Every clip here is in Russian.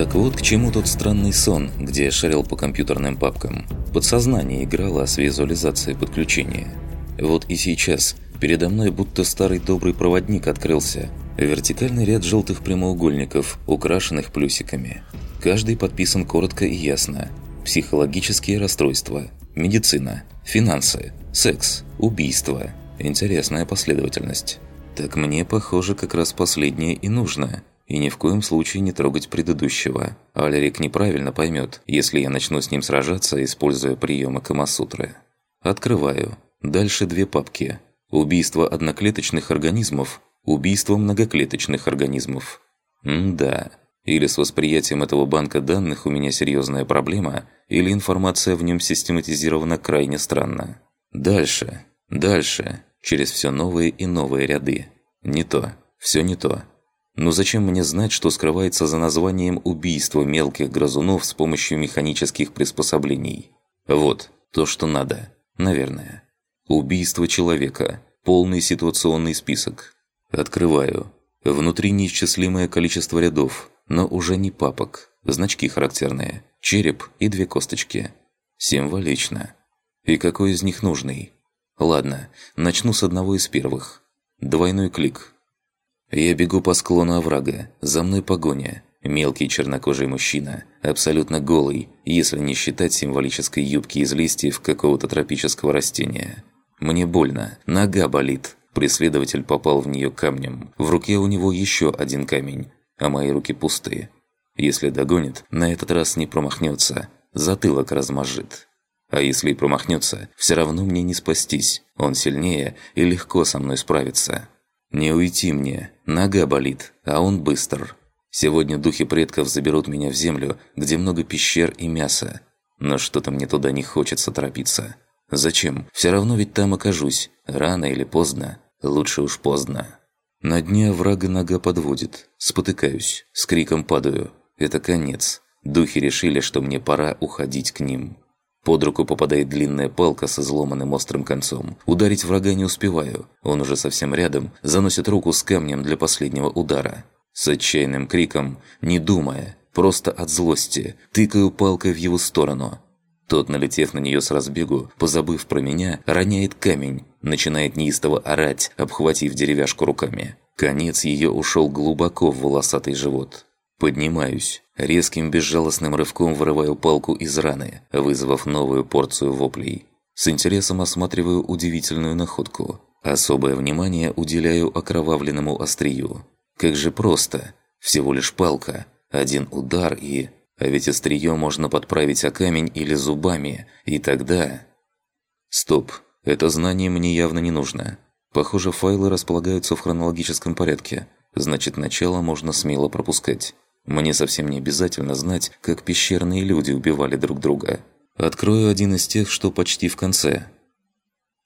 Так вот к чему тот странный сон, где я шарил по компьютерным папкам. Подсознание играло с визуализацией подключения. Вот и сейчас передо мной будто старый добрый проводник открылся. Вертикальный ряд желтых прямоугольников, украшенных плюсиками. Каждый подписан коротко и ясно. Психологические расстройства, медицина, финансы, секс, убийство. Интересная последовательность. Так мне, похоже, как раз последнее и нужно. И ни в коем случае не трогать предыдущего. Алерик неправильно поймет, если я начну с ним сражаться, используя приемы Камасутры. Открываю. Дальше две папки. Убийство одноклеточных организмов, убийство многоклеточных организмов. М-да. Или с восприятием этого банка данных у меня серьезная проблема, или информация в нем систематизирована крайне странно. Дальше. Дальше. Через все новые и новые ряды. Не то. Все не то. Но зачем мне знать, что скрывается за названием убийства мелких грызунов с помощью механических приспособлений? Вот, то, что надо. Наверное. Убийство человека. Полный ситуационный список. Открываю. Внутри неисчислимое количество рядов, но уже не папок. Значки характерные. Череп и две косточки. Символично. И какой из них нужный? Ладно, начну с одного из первых. Двойной клик. Я бегу по склону оврага, за мной погоня. Мелкий чернокожий мужчина, абсолютно голый, если не считать символической юбки из листьев какого-то тропического растения. Мне больно, нога болит. Преследователь попал в нее камнем. В руке у него еще один камень, а мои руки пустые. Если догонит, на этот раз не промахнется, затылок размажет. А если и промахнется, все равно мне не спастись. Он сильнее и легко со мной справится. Не уйти мне, нога болит, а он быстр. Сегодня духи предков заберут меня в землю, где много пещер и мяса. Но что-то мне туда не хочется торопиться. Зачем? Все равно ведь там окажусь. Рано или поздно. Лучше уж поздно. На дне врага нога подводит. Спотыкаюсь. С криком падаю. Это конец. Духи решили, что мне пора уходить к ним. Под руку попадает длинная палка со изломанным острым концом. Ударить врага не успеваю. Он уже совсем рядом, заносит руку с камнем для последнего удара. С отчаянным криком, не думая, просто от злости, тыкаю палкой в его сторону. Тот, налетев на нее с разбегу, позабыв про меня, роняет камень, начинает неистово орать, обхватив деревяшку руками. Конец ее ушел глубоко в волосатый живот. Поднимаюсь. Резким безжалостным рывком вырываю палку из раны, вызвав новую порцию воплей. С интересом осматриваю удивительную находку. Особое внимание уделяю окровавленному острию. Как же просто. Всего лишь палка. Один удар и... А ведь острие можно подправить о камень или зубами, и тогда... Стоп. Это знание мне явно не нужно. Похоже, файлы располагаются в хронологическом порядке. Значит, начало можно смело пропускать. Мне совсем не обязательно знать, как пещерные люди убивали друг друга. Открою один из тех, что почти в конце.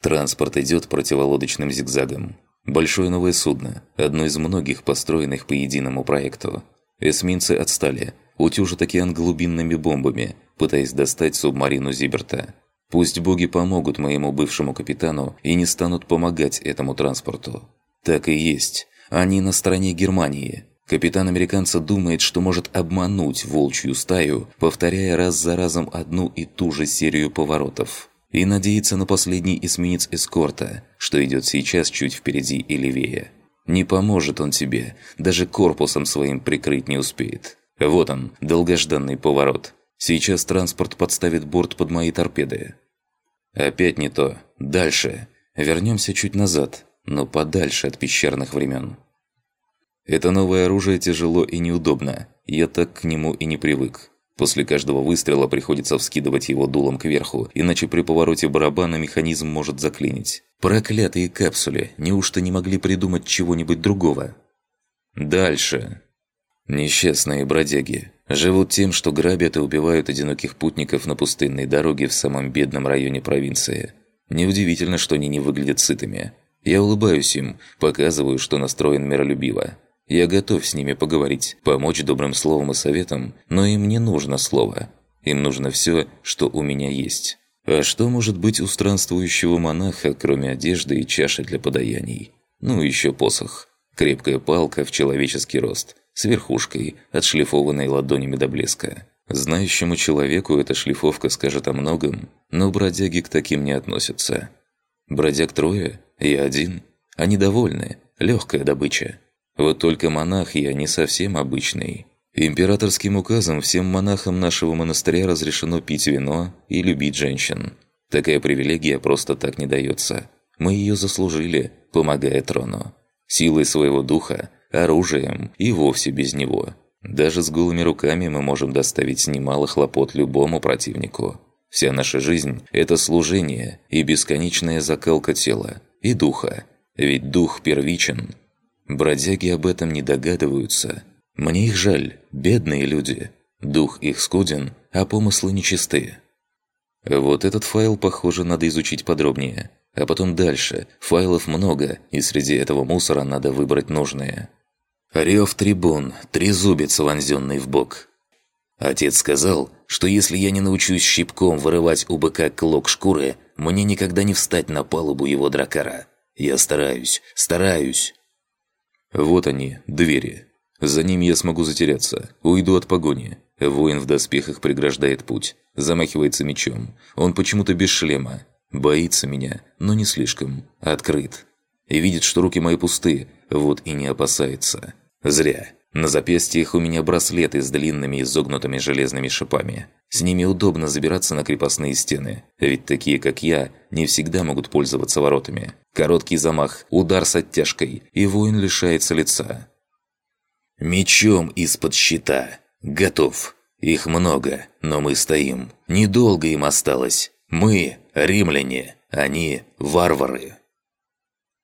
Транспорт идет противолодочным зигзагом. Большое новое судно, одно из многих построенных по единому проекту. Эсминцы отстали, утюжат океан глубинными бомбами, пытаясь достать субмарину Зиберта. Пусть боги помогут моему бывшему капитану и не станут помогать этому транспорту. Так и есть. Они на стороне Германии. Капитан американца думает, что может обмануть волчью стаю, повторяя раз за разом одну и ту же серию поворотов. И надеется на последний эсминец эскорта, что идет сейчас чуть впереди и левее. Не поможет он тебе, даже корпусом своим прикрыть не успеет. Вот он, долгожданный поворот. Сейчас транспорт подставит борт под мои торпеды. Опять не то. Дальше. Вернемся чуть назад, но подальше от пещерных времен. Это новое оружие тяжело и неудобно, я так к нему и не привык. После каждого выстрела приходится вскидывать его дулом кверху, иначе при повороте барабана механизм может заклинить. Проклятые капсули, неужто не могли придумать чего-нибудь другого? Дальше. Несчастные бродяги. Живут тем, что грабят и убивают одиноких путников на пустынной дороге в самом бедном районе провинции. Неудивительно, что они не выглядят сытыми. Я улыбаюсь им, показываю, что настроен миролюбиво. Я готов с ними поговорить, помочь добрым словом и советом, но им не нужно слово. Им нужно все, что у меня есть. А что может быть у странствующего монаха, кроме одежды и чаши для подаяний? Ну, еще посох. Крепкая палка в человеческий рост. с верхушкой, отшлифованной ладонями до блеска. Знающему человеку эта шлифовка скажет о многом, но бродяги к таким не относятся. Бродяг трое, я один. Они довольны, легкая добыча. Вот только монах я не совсем обычный. Императорским указом всем монахам нашего монастыря разрешено пить вино и любить женщин. Такая привилегия просто так не дается. Мы ее заслужили, помогая трону. Силой своего духа, оружием и вовсе без него. Даже с голыми руками мы можем доставить немало хлопот любому противнику. Вся наша жизнь – это служение и бесконечная закалка тела и духа. Ведь дух первичен. Бродяги об этом не догадываются. Мне их жаль, бедные люди. Дух их скуден, а помыслы нечисты. Вот этот файл, похоже, надо изучить подробнее. А потом дальше. Файлов много, и среди этого мусора надо выбрать нужные. Рев трибун, трезубец, вонзенный в бок. Отец сказал, что если я не научусь щипком вырывать у быка клок шкуры, мне никогда не встать на палубу его дракара. Я стараюсь, стараюсь. Вот они, двери. За ними я смогу затеряться, уйду от погони. Воин в доспехах преграждает путь, замахивается мечом. Он почему-то без шлема. Боится меня, но не слишком. Открыт. И видит, что руки мои пусты, вот и не опасается. Зря. На запястьях у меня браслеты с длинными изогнутыми железными шипами. С ними удобно забираться на крепостные стены, ведь такие, как я, не всегда могут пользоваться воротами. Короткий замах, удар с оттяжкой, и воин лишается лица. Мечом из-под щита. Готов. Их много, но мы стоим. Недолго им осталось. Мы – римляне, они – варвары.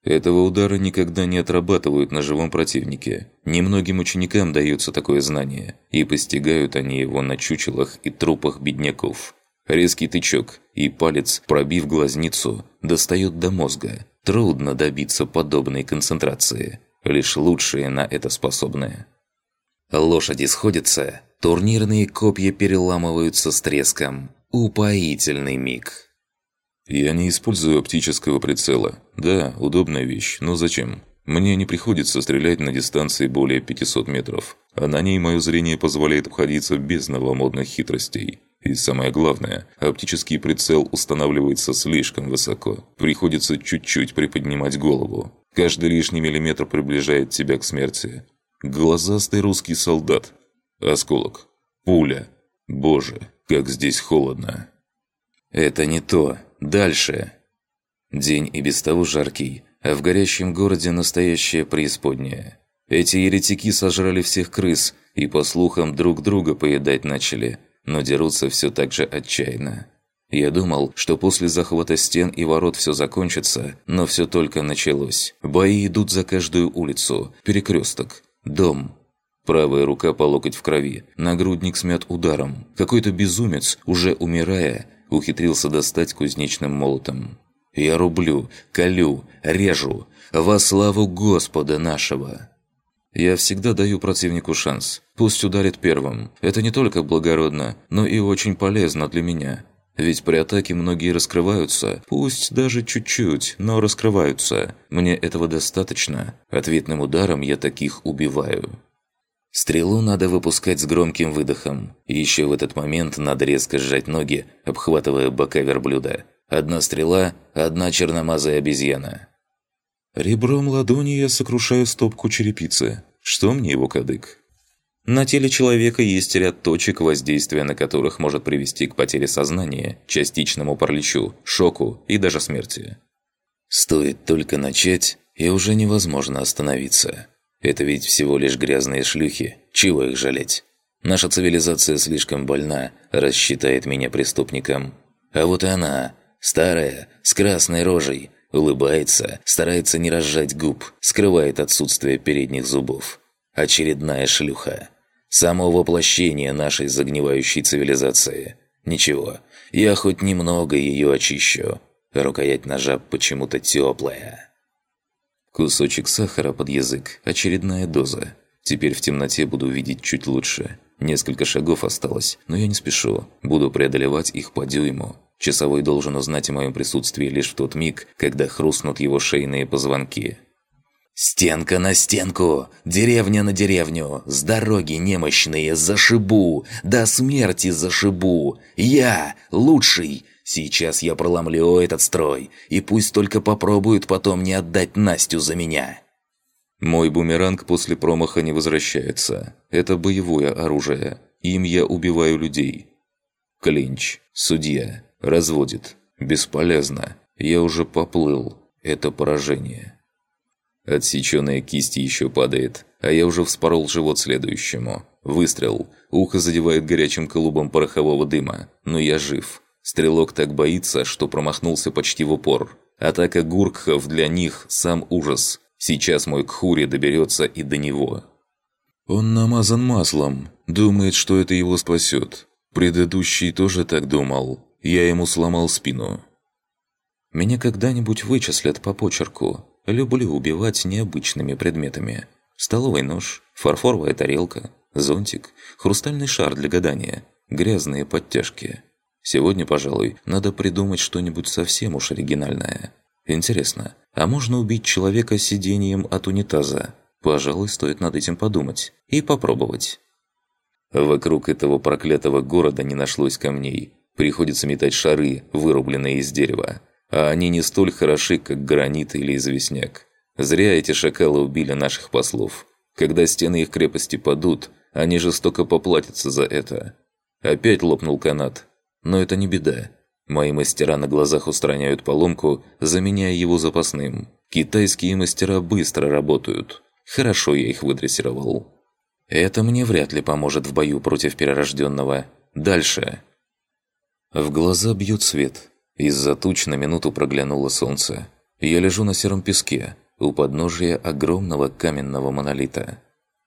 Этого удара никогда не отрабатывают на живом противнике. Немногим ученикам дается такое знание, и постигают они его на чучелах и трупах бедняков. Резкий тычок, и палец, пробив глазницу, достает до мозга. Трудно добиться подобной концентрации. Лишь лучшие на это способны. Лошади сходятся, турнирные копья переламываются с треском. Упоительный миг. Я не использую оптического прицела. Да, удобная вещь, но зачем? Мне не приходится стрелять на дистанции более 500 метров, а на ней мое зрение позволяет обходиться без новомодных хитростей. И самое главное, оптический прицел устанавливается слишком высоко. Приходится чуть-чуть приподнимать голову. Каждый лишний миллиметр приближает тебя к смерти. Глазастый русский солдат. Осколок. Пуля. Боже, как здесь холодно. Это не то. Дальше. День и без того жаркий, а в горящем городе настоящее преисподнее. Эти еретики сожрали всех крыс и, по слухам, друг друга поедать начали, но дерутся все так же отчаянно. Я думал, что после захвата стен и ворот все закончится, но все только началось. Бои идут за каждую улицу, перекресток, дом. Правая рука по локоть в крови, нагрудник смят ударом. Какой-то безумец, уже умирая, ухитрился достать кузнечным молотом. «Я рублю, колю, режу, во славу Господа нашего!» Я всегда даю противнику шанс. Пусть ударит первым. Это не только благородно, но и очень полезно для меня. Ведь при атаке многие раскрываются, пусть даже чуть-чуть, но раскрываются. Мне этого достаточно. Ответным ударом я таких убиваю. Стрелу надо выпускать с громким выдохом. еще в этот момент надо резко сжать ноги, обхватывая бока верблюда. Одна стрела, одна черномазая обезьяна. Ребром ладони я сокрушаю стопку черепицы. Что мне его кадык? На теле человека есть ряд точек, воздействия на которых может привести к потере сознания, частичному параличу, шоку и даже смерти. Стоит только начать, и уже невозможно остановиться. Это ведь всего лишь грязные шлюхи. Чего их жалеть? Наша цивилизация слишком больна, рассчитает меня преступником. А вот она, старая, с красной рожей, улыбается, старается не разжать губ, скрывает отсутствие передних зубов. Очередная шлюха. Само воплощение нашей загнивающей цивилизации. Ничего, я хоть немного ее очищу. Рукоять ножа почему-то теплая. Кусочек сахара под язык, очередная доза. Теперь в темноте буду видеть чуть лучше. Несколько шагов осталось, но я не спешу. Буду преодолевать их по дюйму. Часовой должен узнать о моем присутствии лишь в тот миг, когда хрустнут его шейные позвонки. «Стенка на стенку, деревня на деревню, с дороги немощные зашибу, до смерти зашибу. Я лучший, сейчас я проломлю этот строй, и пусть только попробуют потом не отдать Настю за меня». Мой бумеранг после промаха не возвращается. Это боевое оружие. Им я убиваю людей. Клинч, судья, разводит. Бесполезно. Я уже поплыл. Это поражение. Отсеченная кисть еще падает, а я уже вспорол живот следующему. Выстрел. Ухо задевает горячим колубом порохового дыма. Но я жив. Стрелок так боится, что промахнулся почти в упор. Атака гуркхов для них – сам ужас. Сейчас мой Кхури доберется и до него. Он намазан маслом. Думает, что это его спасет. Предыдущий тоже так думал. Я ему сломал спину. Меня когда-нибудь вычислят по почерку. Люблю убивать необычными предметами. Столовый нож, фарфоровая тарелка, зонтик, хрустальный шар для гадания, грязные подтяжки. Сегодня, пожалуй, надо придумать что-нибудь совсем уж оригинальное. Интересно, а можно убить человека сидением от унитаза? Пожалуй, стоит над этим подумать и попробовать. Вокруг этого проклятого города не нашлось камней. Приходится метать шары, вырубленные из дерева. А они не столь хороши, как гранит или известняк. Зря эти шакалы убили наших послов. Когда стены их крепости падут, они жестоко поплатятся за это. Опять лопнул канат. Но это не беда. Мои мастера на глазах устраняют поломку, заменяя его запасным. Китайские мастера быстро работают. Хорошо я их выдрессировал. Это мне вряд ли поможет в бою против перерожденного. Дальше. В глаза бьет свет. Из-за туч на минуту проглянуло солнце. Я лежу на сером песке, у подножия огромного каменного монолита.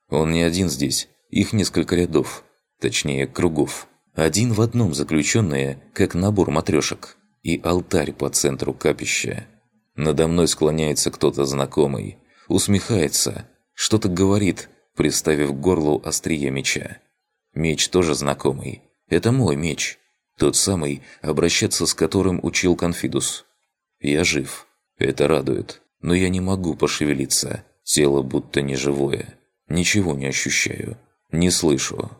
Он не один здесь, их несколько рядов, точнее кругов. Один в одном заключенные, как набор матрешек. И алтарь по центру капища. Надо мной склоняется кто-то знакомый. Усмехается, что-то говорит, приставив к горлу острие меча. Меч тоже знакомый. Это мой меч. Тот самый, обращаться с которым учил Конфидус. Я жив. Это радует. Но я не могу пошевелиться. Тело будто неживое. Ничего не ощущаю. Не слышу.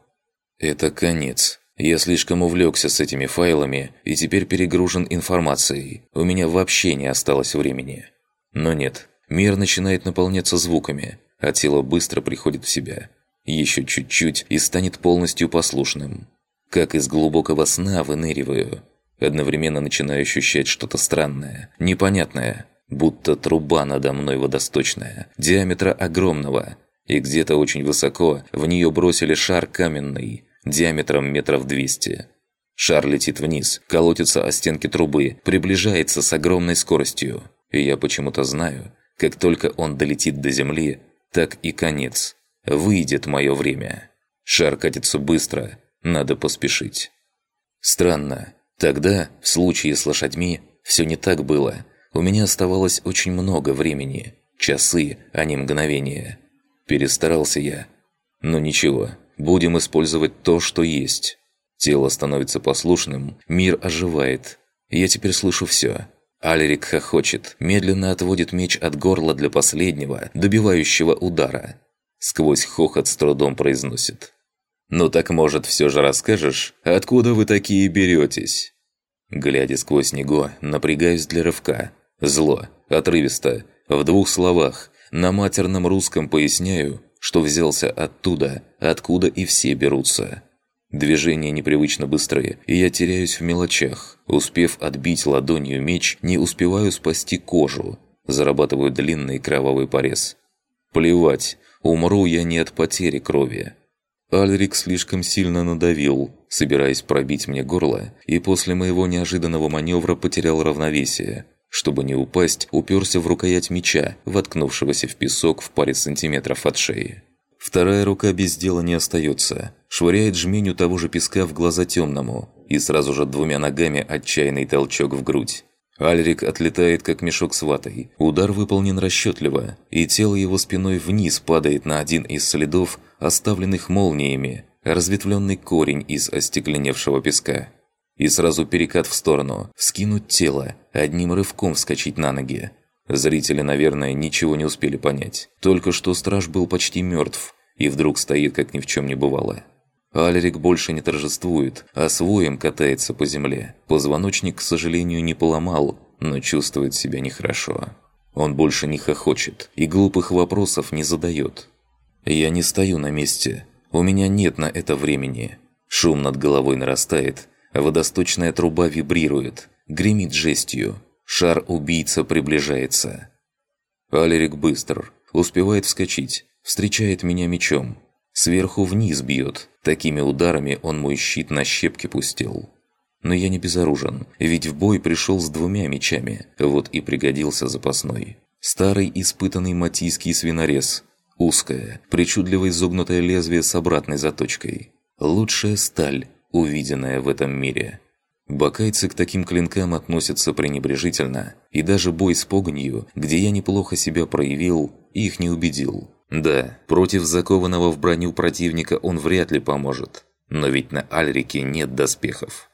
Это конец. Я слишком увлекся с этими файлами и теперь перегружен информацией. У меня вообще не осталось времени. Но нет. Мир начинает наполняться звуками, а тело быстро приходит в себя. Еще чуть-чуть и станет полностью послушным как из глубокого сна выныриваю. Одновременно начинаю ощущать что-то странное, непонятное, будто труба надо мной водосточная, диаметра огромного, и где-то очень высоко в нее бросили шар каменный, диаметром метров двести. Шар летит вниз, колотится о стенки трубы, приближается с огромной скоростью. И я почему-то знаю, как только он долетит до земли, так и конец. Выйдет мое время. Шар катится быстро, надо поспешить. Странно. Тогда, в случае с лошадьми, все не так было. У меня оставалось очень много времени. Часы, а не мгновения. Перестарался я. Но ничего, будем использовать то, что есть. Тело становится послушным, мир оживает. Я теперь слышу все. Алерик хохочет, медленно отводит меч от горла для последнего, добивающего удара. Сквозь хохот с трудом произносит. «Ну так, может, все же расскажешь, откуда вы такие беретесь?» Глядя сквозь него, напрягаюсь для рывка. Зло, отрывисто, в двух словах, на матерном русском поясняю, что взялся оттуда, откуда и все берутся. Движения непривычно быстрые, и я теряюсь в мелочах. Успев отбить ладонью меч, не успеваю спасти кожу. Зарабатываю длинный кровавый порез. Плевать, умру я не от потери крови. Альрик слишком сильно надавил, собираясь пробить мне горло, и после моего неожиданного маневра потерял равновесие. Чтобы не упасть, уперся в рукоять меча, воткнувшегося в песок в паре сантиметров от шеи. Вторая рука без дела не остается, швыряет жменю того же песка в глаза темному, и сразу же двумя ногами отчаянный толчок в грудь. Альрик отлетает, как мешок с ватой. Удар выполнен расчетливо, и тело его спиной вниз падает на один из следов, оставленных молниями, разветвленный корень из остекленевшего песка. И сразу перекат в сторону, вскинуть тело, одним рывком вскочить на ноги. Зрители, наверное, ничего не успели понять. Только что страж был почти мертв, и вдруг стоит, как ни в чем не бывало. Алерик больше не торжествует, а своим катается по земле. Позвоночник, к сожалению, не поломал, но чувствует себя нехорошо. Он больше не хохочет и глупых вопросов не задает. Я не стою на месте. У меня нет на это времени. Шум над головой нарастает, водосточная труба вибрирует, гремит жестью. Шар-убийца приближается. Алерик быстр, успевает вскочить, встречает меня мечом. Сверху вниз бьет, такими ударами он мой щит на щепки пустил. Но я не безоружен, ведь в бой пришел с двумя мечами, вот и пригодился запасной. Старый испытанный матийский свинорез. Узкое, причудливо изогнутое лезвие с обратной заточкой. Лучшая сталь, увиденная в этом мире. Бакайцы к таким клинкам относятся пренебрежительно, и даже бой с погонью, где я неплохо себя проявил, их не убедил. Да, против закованного в броню противника он вряд ли поможет, но ведь на Альрике нет доспехов.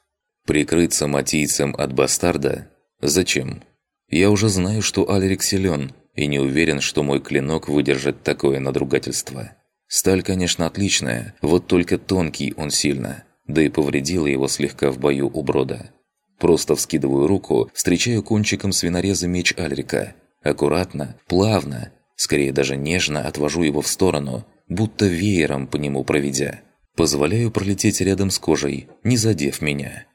Прикрыться матийцем от бастарда? Зачем? Я уже знаю, что Альрик силен, и не уверен, что мой клинок выдержит такое надругательство. Сталь, конечно, отличная, вот только тонкий он сильно, да и повредила его слегка в бою у брода. Просто вскидываю руку, встречаю кончиком свинореза меч Альрика. Аккуратно, плавно, скорее даже нежно отвожу его в сторону, будто веером по нему проведя. Позволяю пролететь рядом с кожей, не задев меня.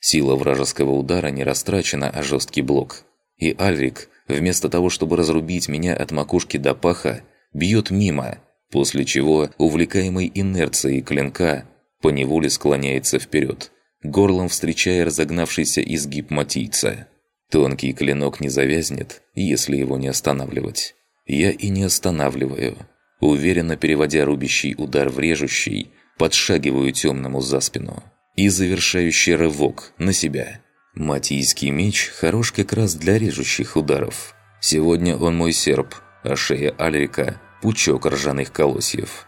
Сила вражеского удара не растрачена, а жесткий блок. И Альрик, вместо того, чтобы разрубить меня от макушки до паха, бьет мимо, после чего, увлекаемый инерцией клинка, поневоле склоняется вперед, горлом встречая разогнавшийся изгиб матийца. Тонкий клинок не завязнет, если его не останавливать. Я и не останавливаю. Уверенно переводя рубящий удар в режущий, подшагиваю темному за спину и завершающий рывок на себя. Матийский меч хорош как раз для режущих ударов. Сегодня он мой серп, а шея Альрика – пучок ржаных колосьев.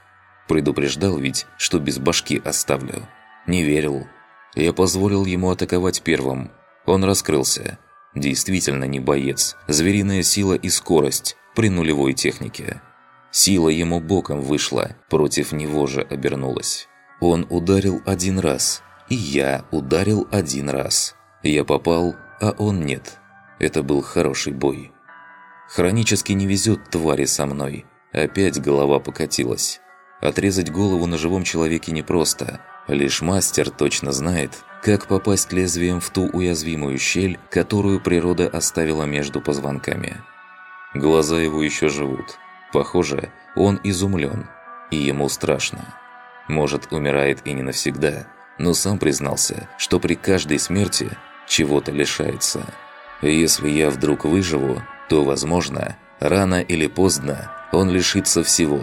Предупреждал ведь, что без башки оставлю. Не верил. Я позволил ему атаковать первым. Он раскрылся. Действительно не боец. Звериная сила и скорость при нулевой технике. Сила ему боком вышла, против него же обернулась. Он ударил один раз – и я ударил один раз. Я попал, а он нет. Это был хороший бой. Хронически не везет твари со мной. Опять голова покатилась. Отрезать голову на живом человеке непросто. Лишь мастер точно знает, как попасть лезвием в ту уязвимую щель, которую природа оставила между позвонками. Глаза его еще живут. Похоже, он изумлен, и ему страшно. Может, умирает и не навсегда – но сам признался, что при каждой смерти чего-то лишается. Если я вдруг выживу, то, возможно, рано или поздно он лишится всего.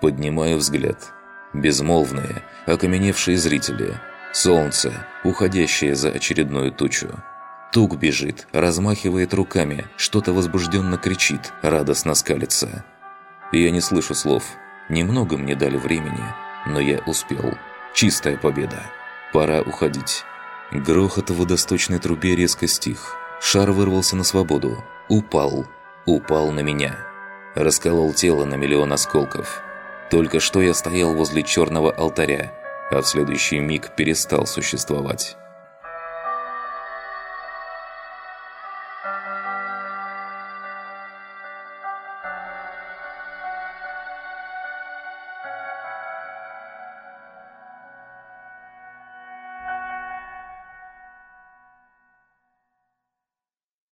Поднимаю взгляд. Безмолвные, окаменевшие зрители. Солнце, уходящее за очередную тучу. Тук бежит, размахивает руками, что-то возбужденно кричит, радостно скалится. Я не слышу слов. Немного мне дали времени, но я успел. Чистая победа. Пора уходить. Грохот в водосточной трубе резко стих. Шар вырвался на свободу. Упал. Упал на меня. Расколол тело на миллион осколков. Только что я стоял возле черного алтаря, а в следующий миг перестал существовать.